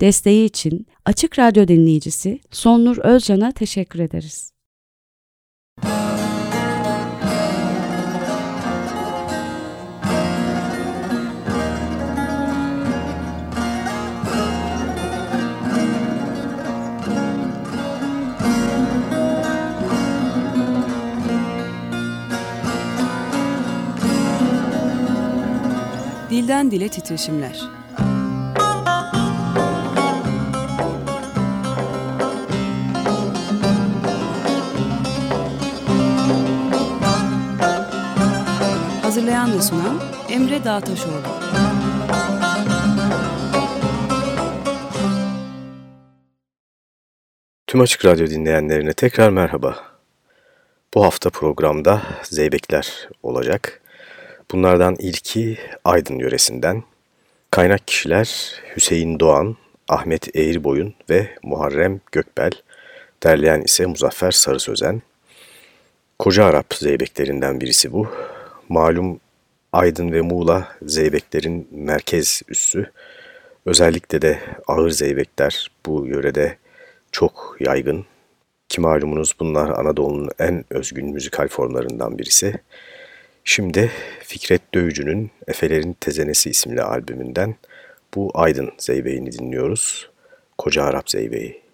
Desteği için Açık Radyo dinleyicisi Sonnur Özcan'a teşekkür ederiz. Dilden Dile Titreşimler Hazırlayan ve sunan Emre Dağtaşoğlu. Tüm Açık Radyo dinleyenlerine tekrar merhaba. Bu hafta programda Zeybekler olacak. Bunlardan ilki Aydın yöresinden. Kaynak kişiler Hüseyin Doğan, Ahmet Eğirboyun ve Muharrem Gökbel. Derleyen ise Muzaffer Sarı Sözen. Koca Arap zeybeklerinden birisi bu. Malum Aydın ve Muğla zeybeklerin merkez üssü. Özellikle de ağır zeybekler bu yörede çok yaygın. Ki malumunuz bunlar Anadolu'nun en özgün müzikal formlarından birisi. Şimdi Fikret Dövücü'nün Efelerin Tezenesi isimli albümünden bu Aydın Zeybeğini dinliyoruz. Koca Arap Zeybeği.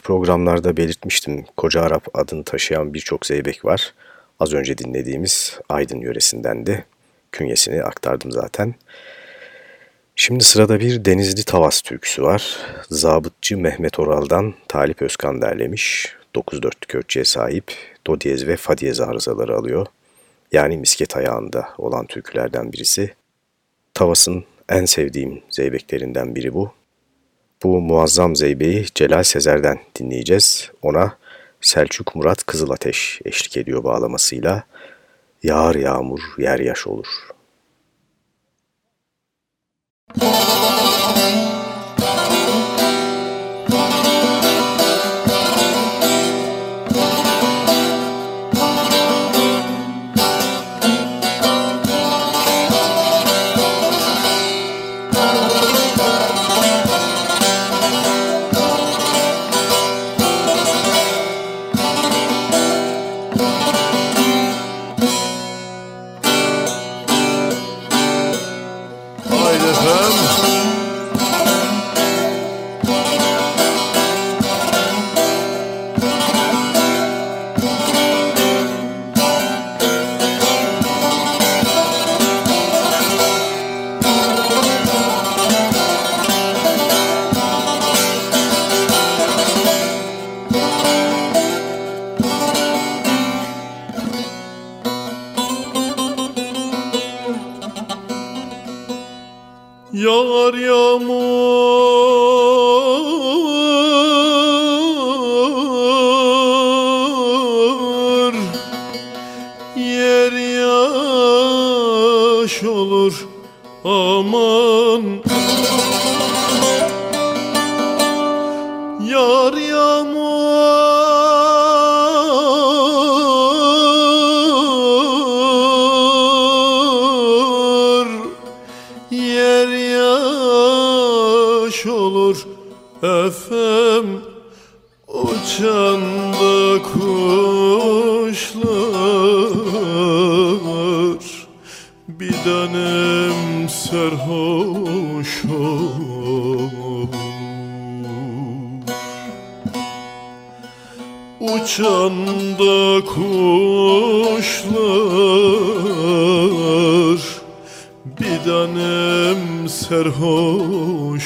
Önceki programlarda belirtmiştim. Koca Arap adını taşıyan birçok zeybek var. Az önce dinlediğimiz Aydın yöresindendi. Künyesini aktardım zaten. Şimdi sırada bir Denizli Tavas türküsü var. Zabıtçı Mehmet Oral'dan Talip Özkan derlemiş. 9-4'lük ölçüye sahip do diyez ve fa diyez arızaları alıyor. Yani misket ayağında olan türkülerden birisi. Tavas'ın en sevdiğim zeybeklerinden biri bu. Bu muazzam zeybeyi Celal Sezer'den dinleyeceğiz. Ona Selçuk Murat Kızılateş eşlik ediyor bağlamasıyla. Yağar yağmur yer yaş olur. Müzik tanem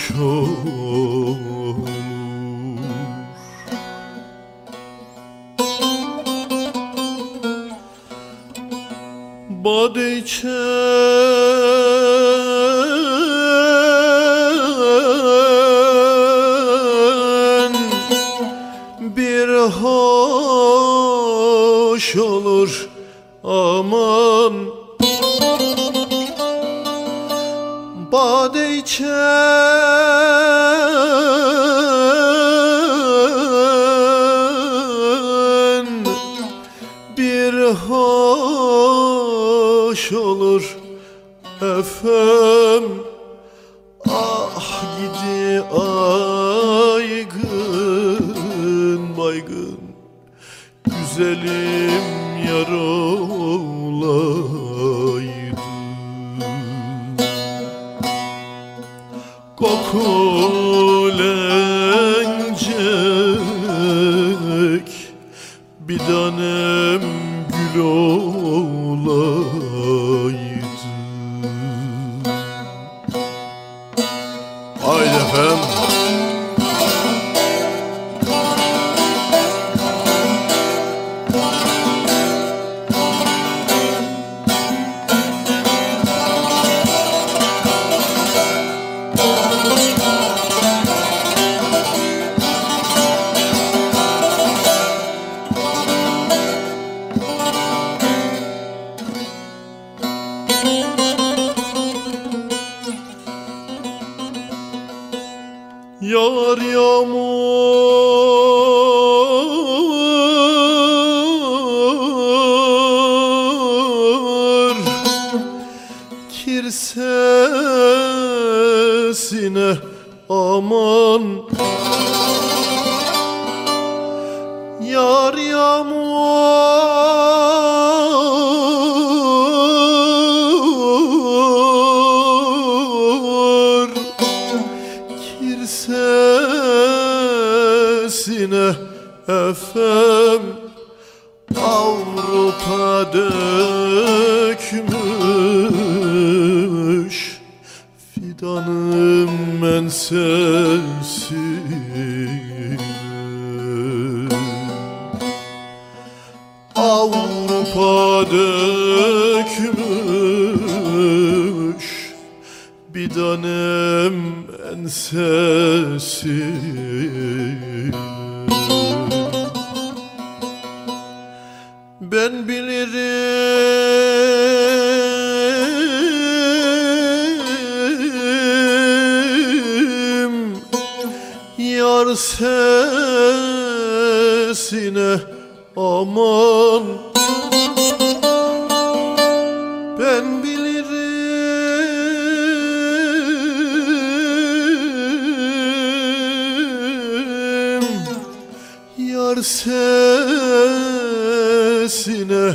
sesine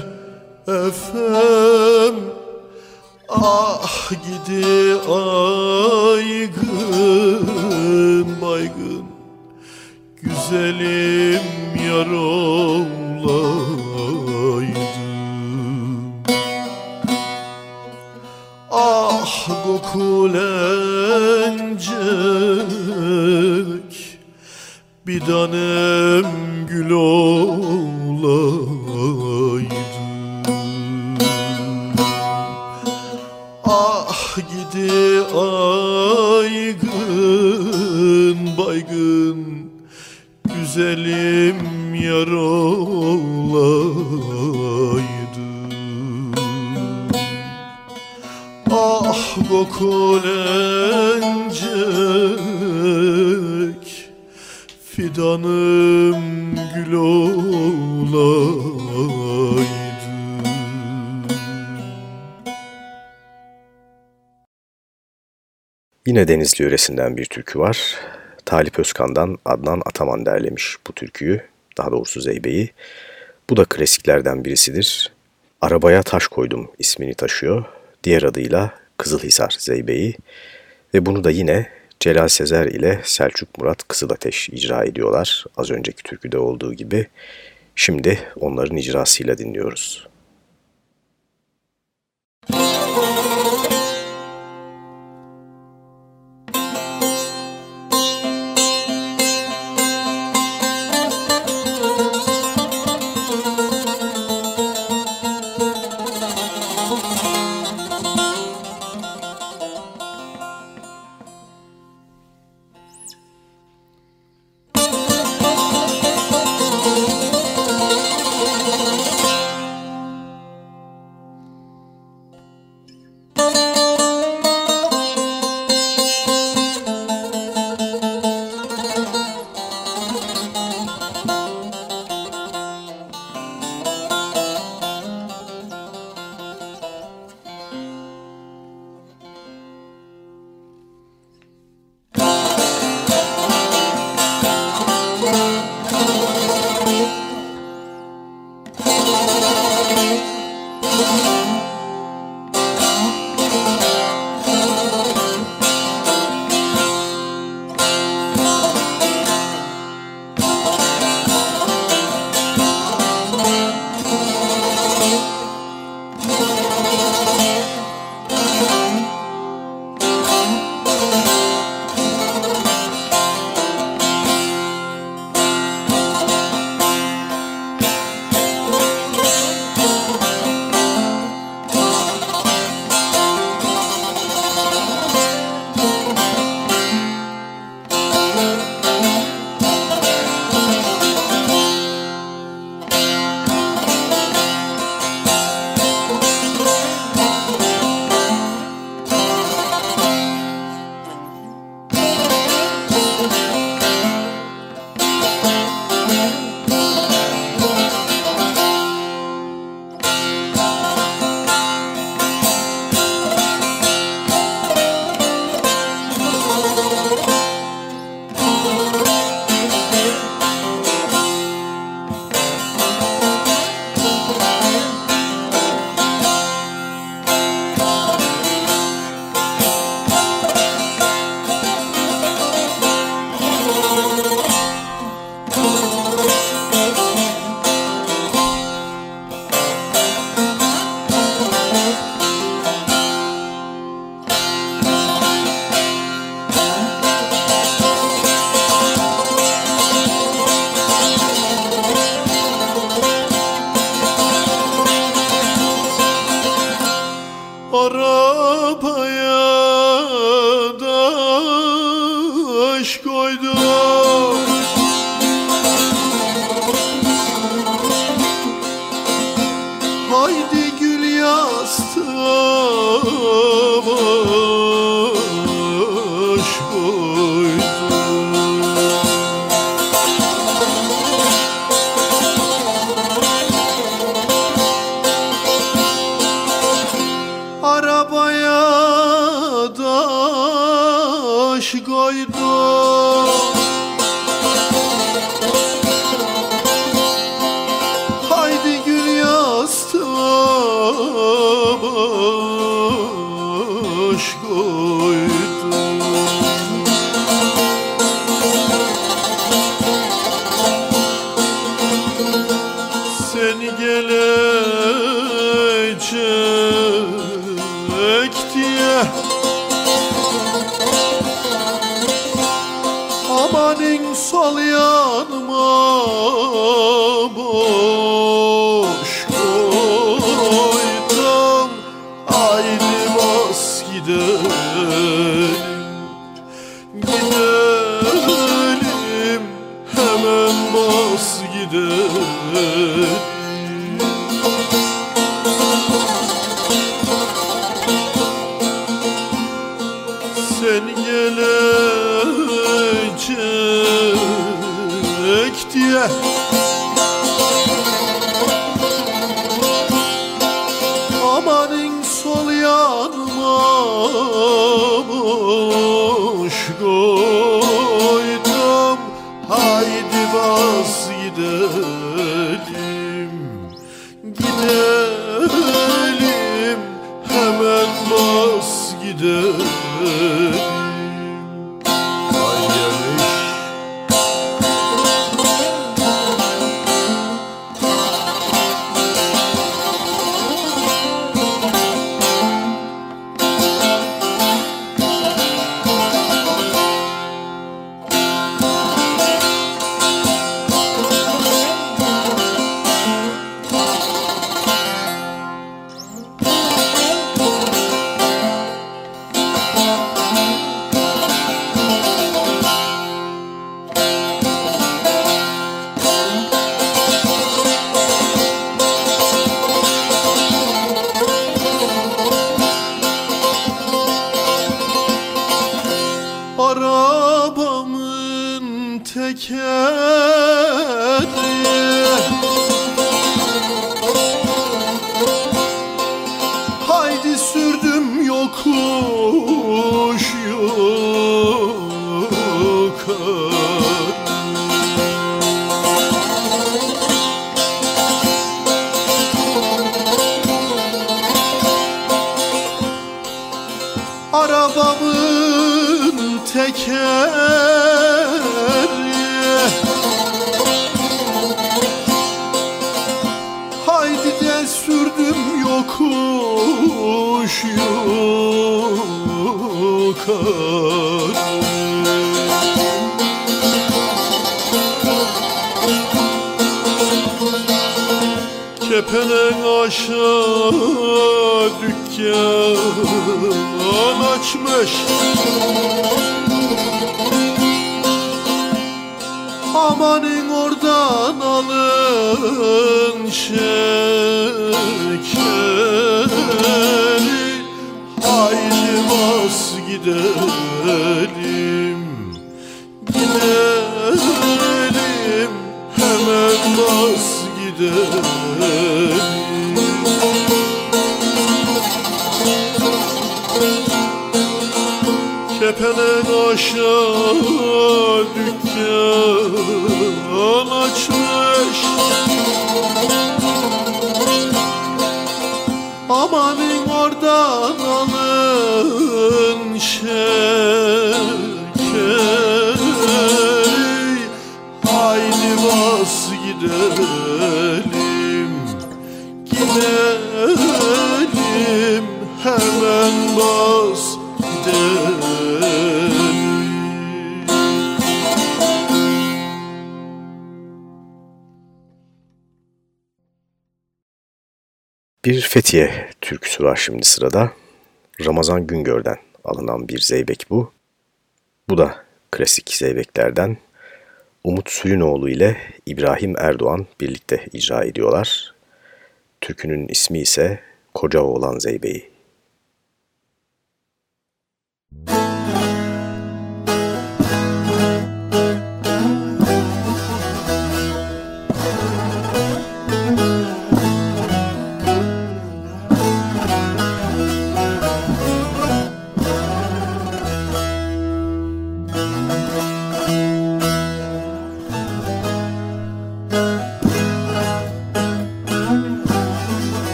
efem. Ah gidi Yine Denizli yöresinden bir türkü var. Talip Özkan'dan Adnan Ataman derlemiş bu türküyü, daha doğrusu Zeybe'yi. Bu da klasiklerden birisidir. Arabaya Taş Koydum ismini taşıyor. Diğer adıyla Kızılhisar Zeybe'yi. Ve bunu da yine Celal Sezer ile Selçuk Murat Kızılateş icra ediyorlar. Az önceki türküde olduğu gibi. Şimdi onların icrasıyla dinliyoruz. Tepeden aşağı dükkan açmış. Amanın Bir Fethiye türküsü var şimdi sırada. Ramazan Güngör'den alınan bir zeybek bu. Bu da klasik zeybeklerden. Umut Suyunoğlu ile İbrahim Erdoğan birlikte icra ediyorlar. Türkünün ismi ise Koca Oğlan Zeybeği.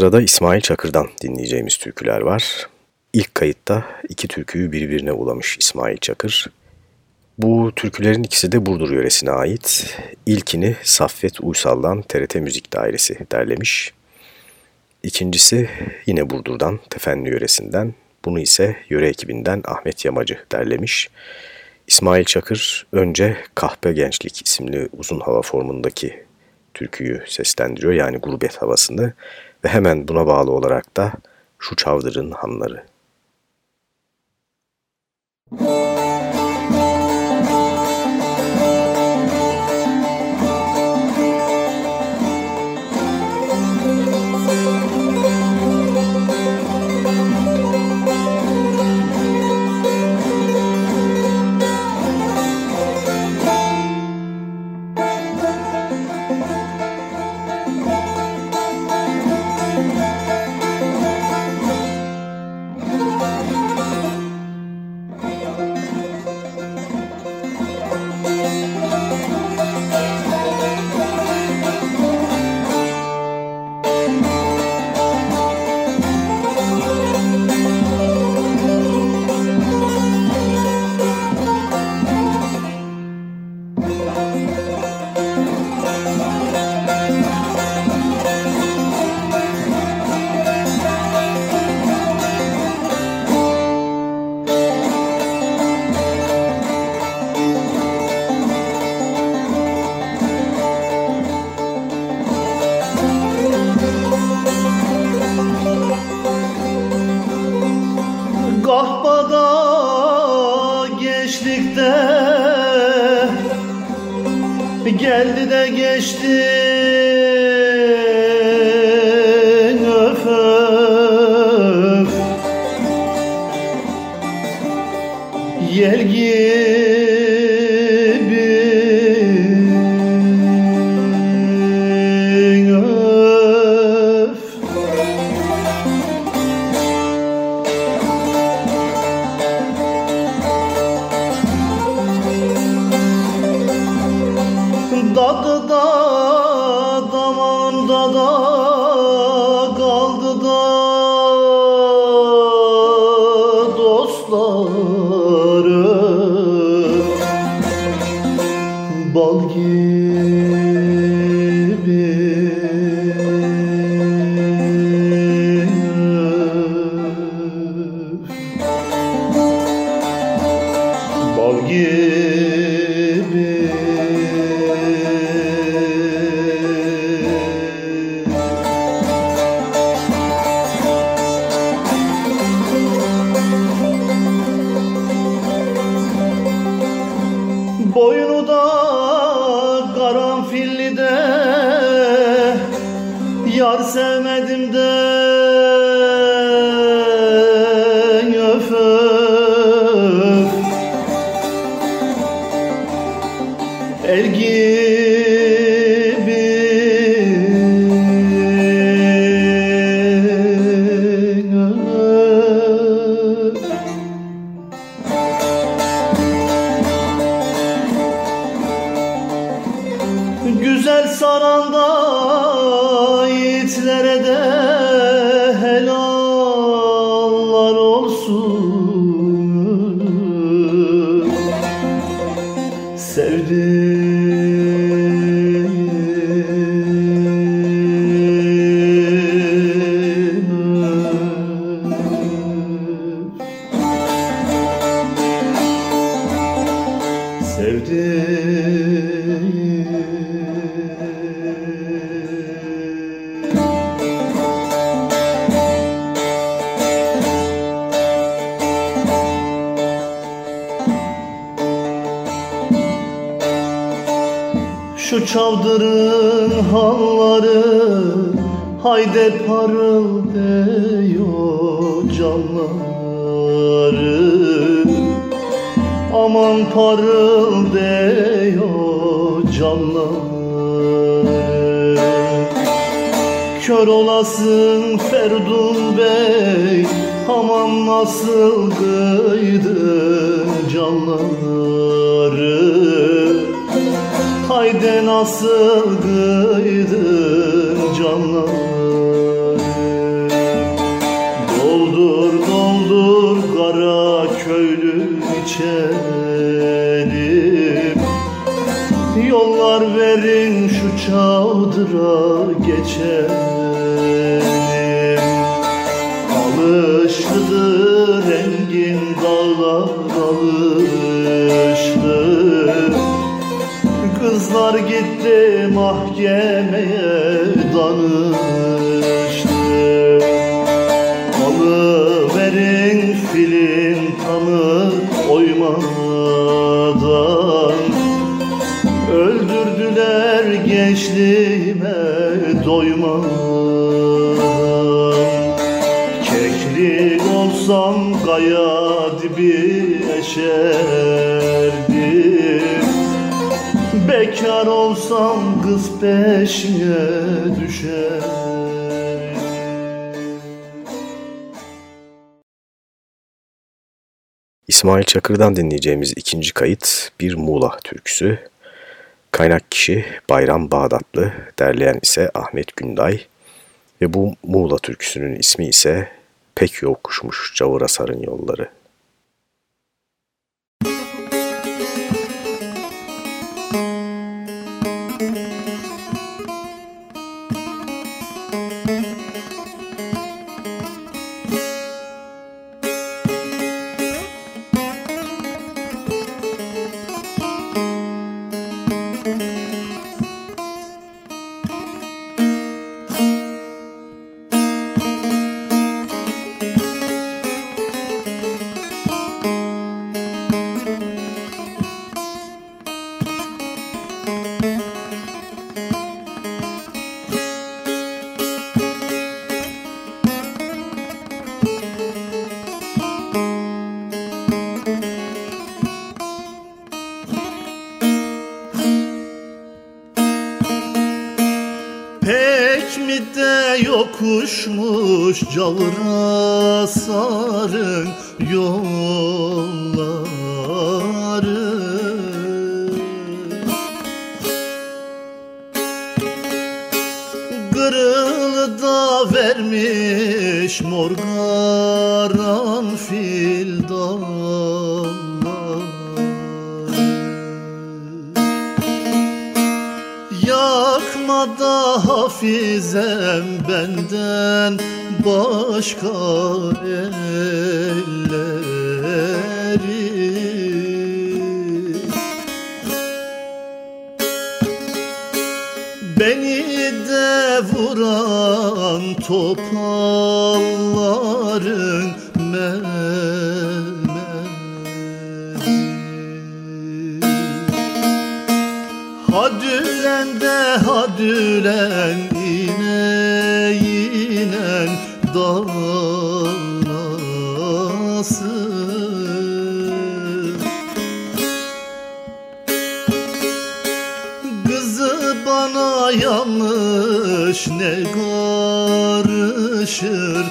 Sırada İsmail Çakır'dan dinleyeceğimiz türküler var. İlk kayıtta iki türküyü birbirine ulamış İsmail Çakır. Bu türkülerin ikisi de Burdur yöresine ait. İlkini Saffet Uysal'dan TRT Müzik Dairesi derlemiş. İkincisi yine Burdur'dan, Tefenli yöresinden. Bunu ise yöre ekibinden Ahmet Yamacı derlemiş. İsmail Çakır önce Kahpe Gençlik isimli uzun hava formundaki türküyü seslendiriyor yani gurbet havasını ve hemen buna bağlı olarak da Şu Çavdır'ın Hanları. Müzik سمت halde nasıl kıydın canları? Doldur doldur kara köylü içelim Yollar verin şu çadıra geçelim Koşsam kız peşine düşer İsmail Çakır'dan dinleyeceğimiz ikinci kayıt bir Muğla türküsü. Kaynak kişi Bayram Bağdatlı, derleyen ise Ahmet Günday ve bu Muğla türküsünün ismi ise Pek Yokuşmuş Cavura Sarın Yolları. alırım yanlış ne karışır?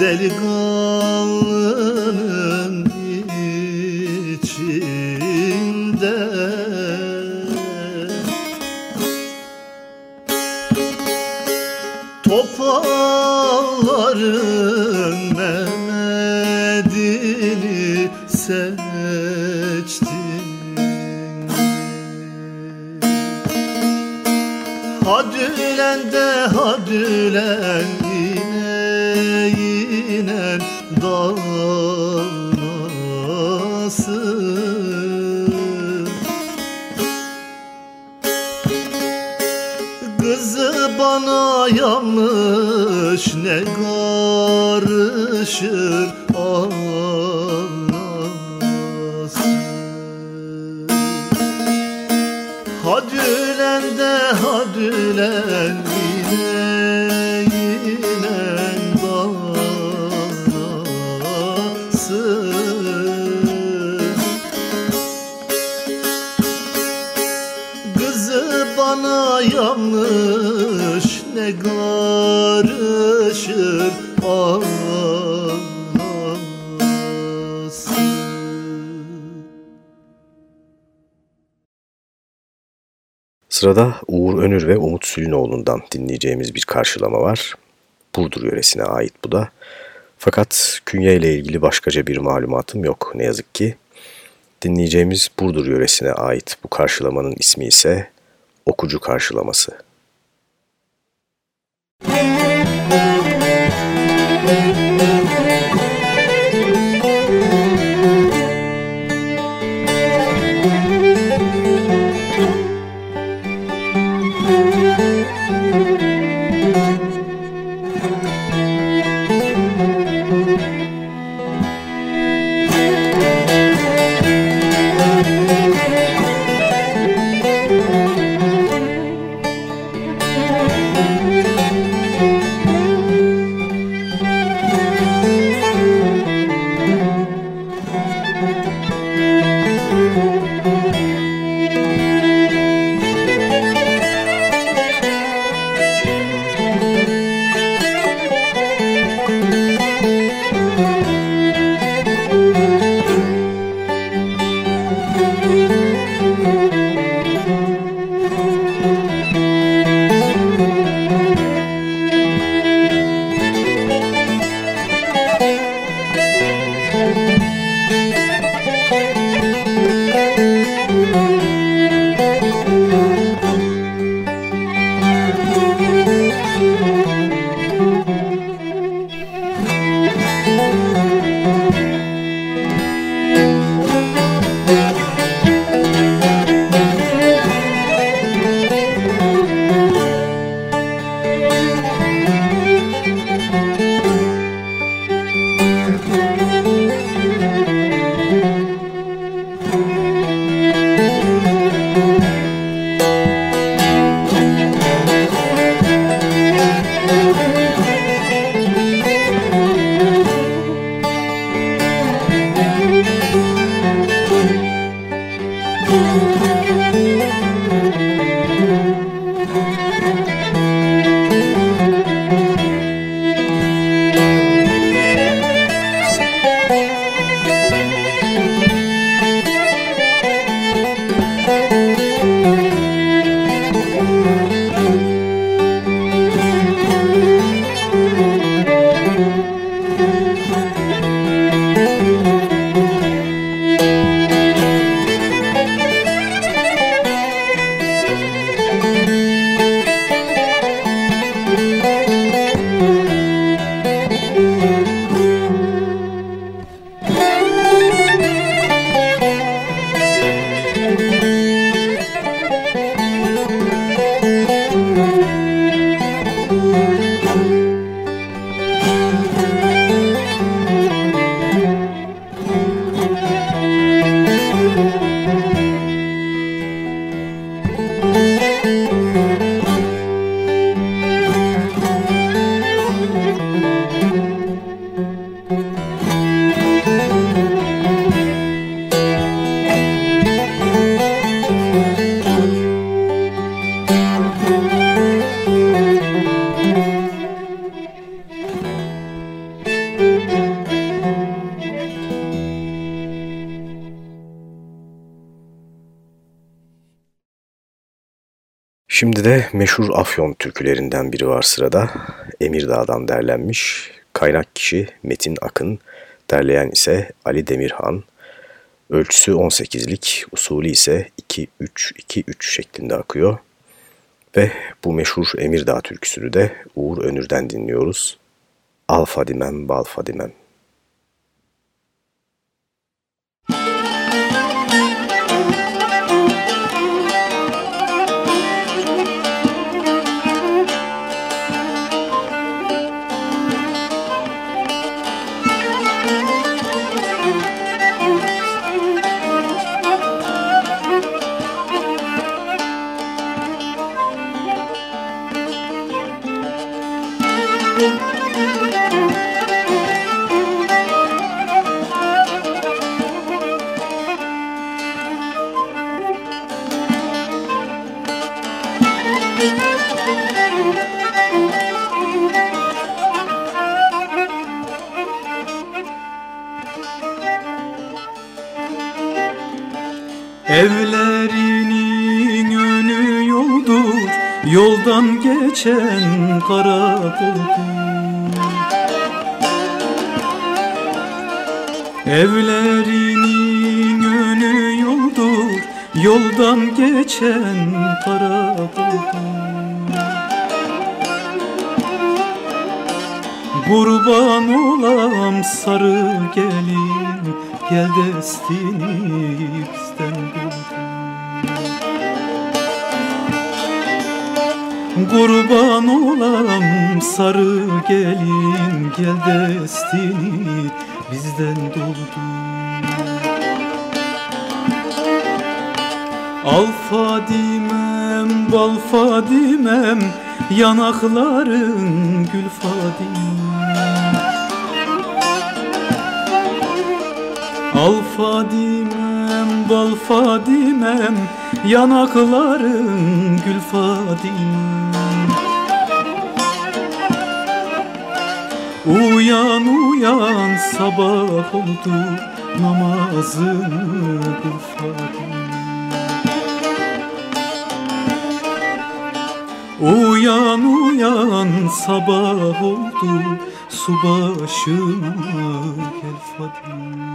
delikanlı ne karışır Sırada Uğur Önür ve Umut Sülünoğlu'ndan dinleyeceğimiz bir karşılama var. Burdur yöresine ait bu da. Fakat künye ile ilgili başkaca bir malumatım yok ne yazık ki. Dinleyeceğimiz Burdur yöresine ait bu karşılamanın ismi ise Okucu Karşılaması. Şimdi de meşhur Afyon türkülerinden biri var sırada. Emirdağ'dan derlenmiş. Kaynak kişi Metin Akın, derleyen ise Ali Demirhan. Ölçüsü 18'lik, usulü ise 2-3-2-3 şeklinde akıyor. Ve bu meşhur Emirdağ türküsünü de Uğur Önür'den dinliyoruz. Al Fadimem, Bal Fadimem. Geçen karakoldur Evlerinin önü yoldur Yoldan geçen karakoldur Kurban olam sarı gelin Gel destini bizden Kurban olam sarı gelin Gel destini bizden doldu Al Fadimem, bal Fadimem Yanakların gül Fadimem. Al Fadimem, bal Fadimem Yanakların gül Fadimem Uyan uyan sabah oldu Namazını kıl Uyan uyan sabah oldu Su başına gel Fadime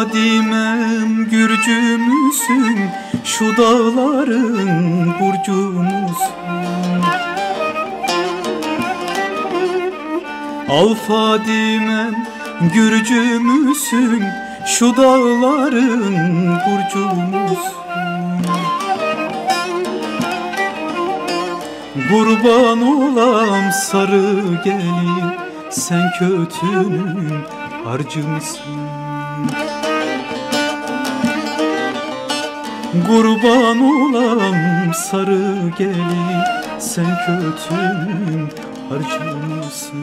Al Fadimem Gürcü müsün? Şu dağların burcu musun Al Fadimem Gürcü müsün? Şu dağların burcu musun Kurban olam sarı gelin Sen kötünün harcı Kurban olam sarı gelin Sen kötünün harcı mısın?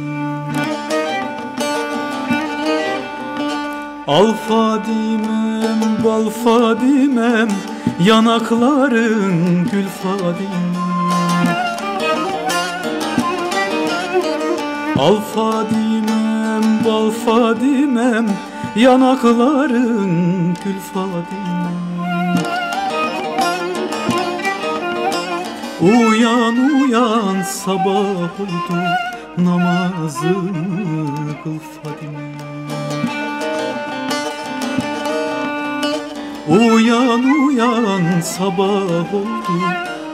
Al Fadimem, bal Fadimem Yanakların gül Fadimem Al Fadimem, bal Fadimem Yanakların gül Fadimem Uyan uyan sabah oldu Namazını kıl Fadime. Uyan uyan sabah oldu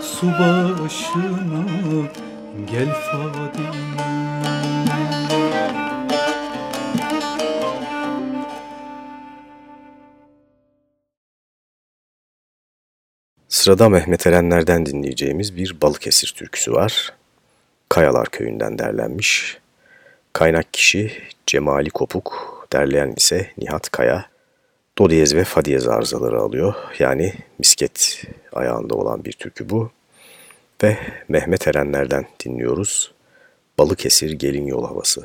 Su başına gel Fadime Sırada Mehmet Erenler'den dinleyeceğimiz bir Balıkesir türküsü var. Kayalar Köyü'nden derlenmiş. Kaynak kişi Cemali Kopuk, derleyen ise Nihat Kaya. Do diyez ve fa diyez arızaları alıyor. Yani misket ayağında olan bir türkü bu. Ve Mehmet Erenler'den dinliyoruz. Balıkesir gelin yol havası.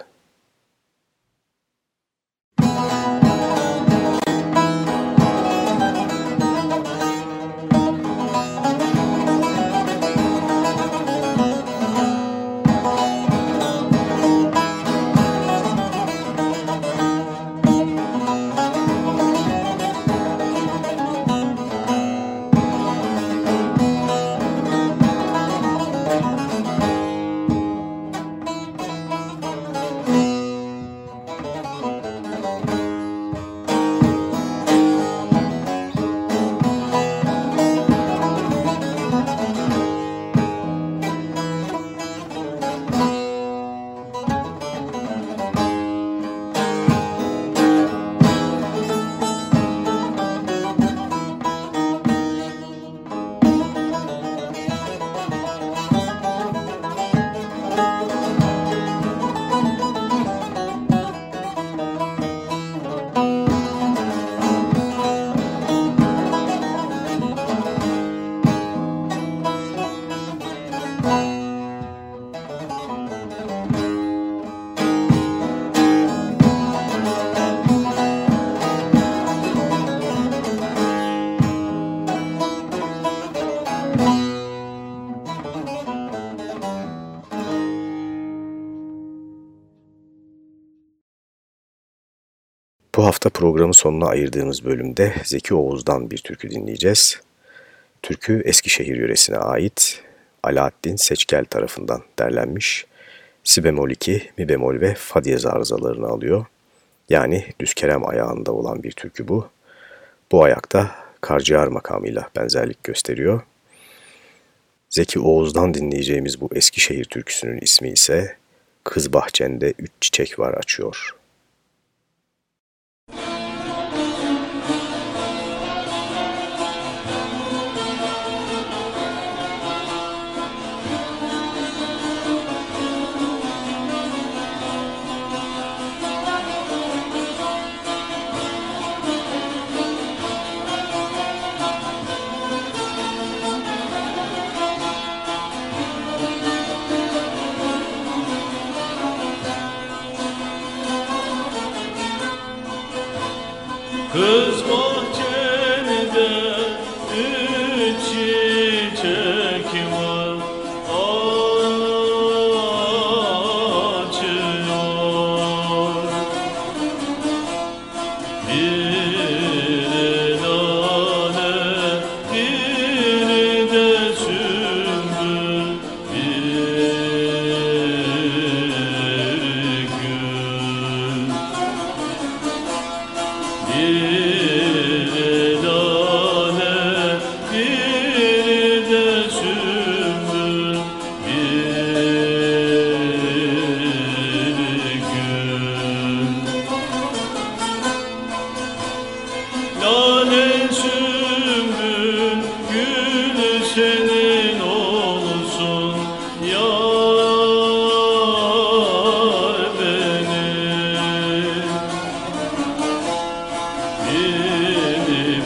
Programı sonuna ayırdığımız bölümde Zeki Oğuz'dan bir türkü dinleyeceğiz. Türkü Eskişehir yöresine ait Alaaddin Seçkel tarafından derlenmiş. Si bemol 2, mi bemol ve fa diyez arızalarını alıyor. Yani düz kerem ayağında olan bir türkü bu. Bu ayakta karciğer makamıyla benzerlik gösteriyor. Zeki Oğuz'dan dinleyeceğimiz bu Eskişehir türküsünün ismi ise Kız Bahçende Üç Çiçek Var Açıyor.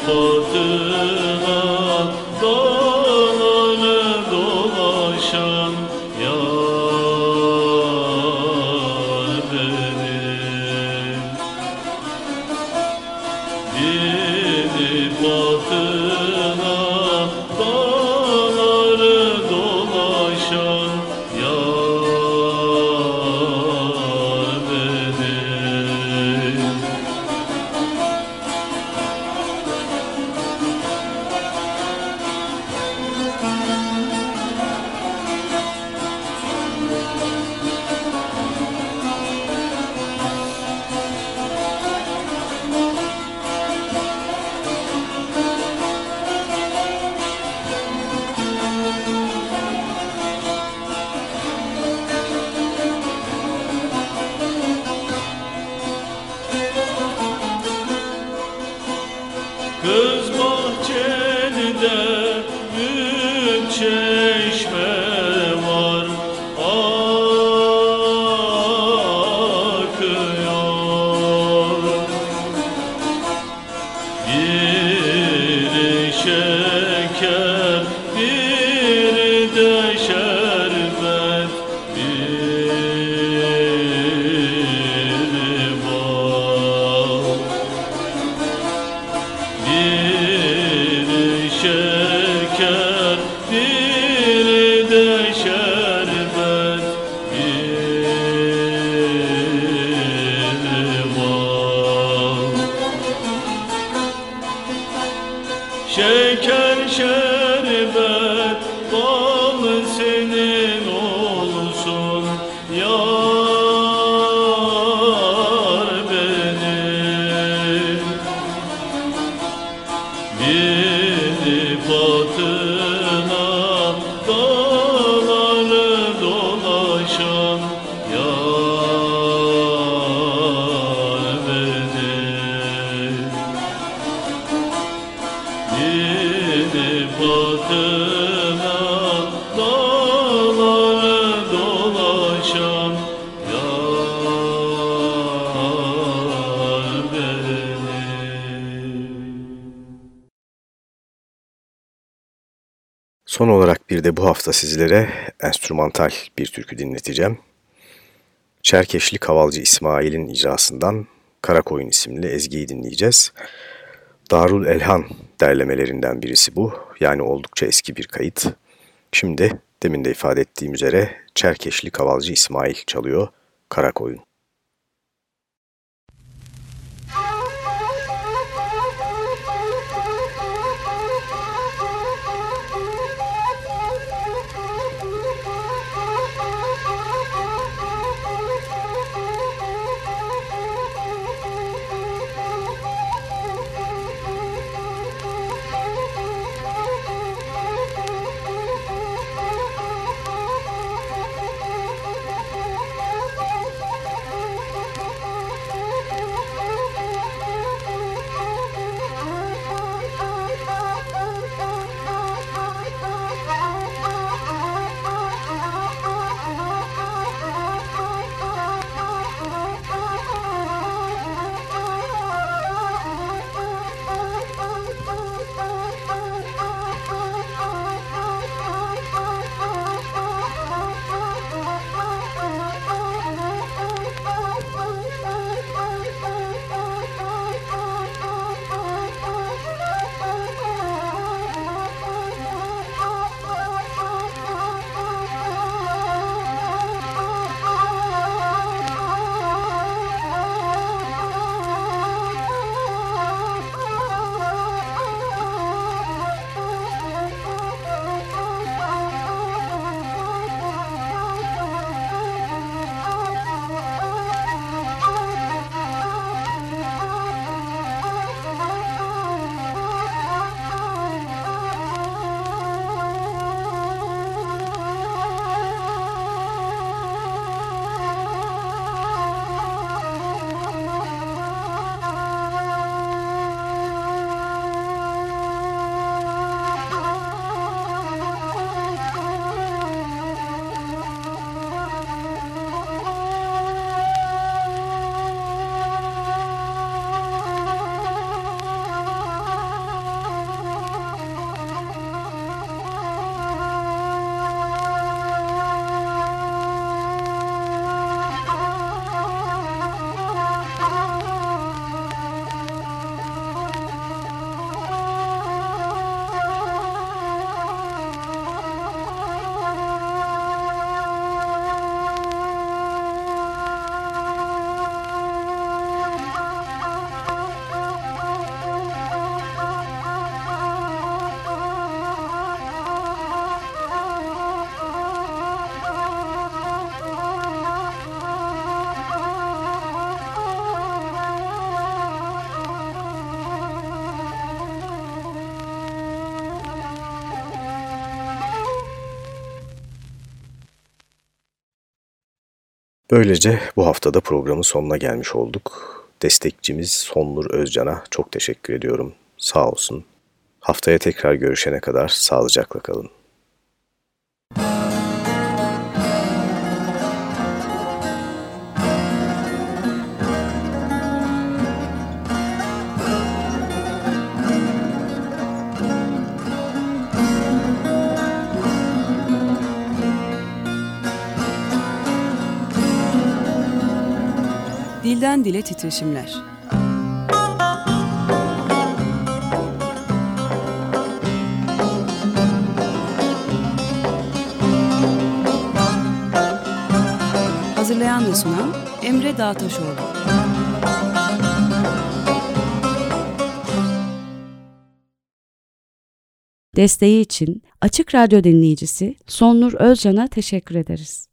خاطر شکر شد de bu hafta sizlere enstrümantal bir türkü dinleteceğim. Çerkeşli Kavalcı İsmail'in icrasından Karakoyun isimli ezgiyi dinleyeceğiz. Darul Elhan derlemelerinden birisi bu. Yani oldukça eski bir kayıt. Şimdi demin de ifade ettiğim üzere Çerkeşli Kavalcı İsmail çalıyor Karakoyun. Böylece bu haftada programın sonuna gelmiş olduk. Destekçimiz Sonlur Özcan'a çok teşekkür ediyorum. Sağ olsun. Haftaya tekrar görüşene kadar sağlıcakla kalın. Dilden dile titreşimler. Hazırlayan ve sunan Emre Dağtaşoğlu. Desteği için Açık Radyo dinleyicisi Sonnur Özcan'a teşekkür ederiz.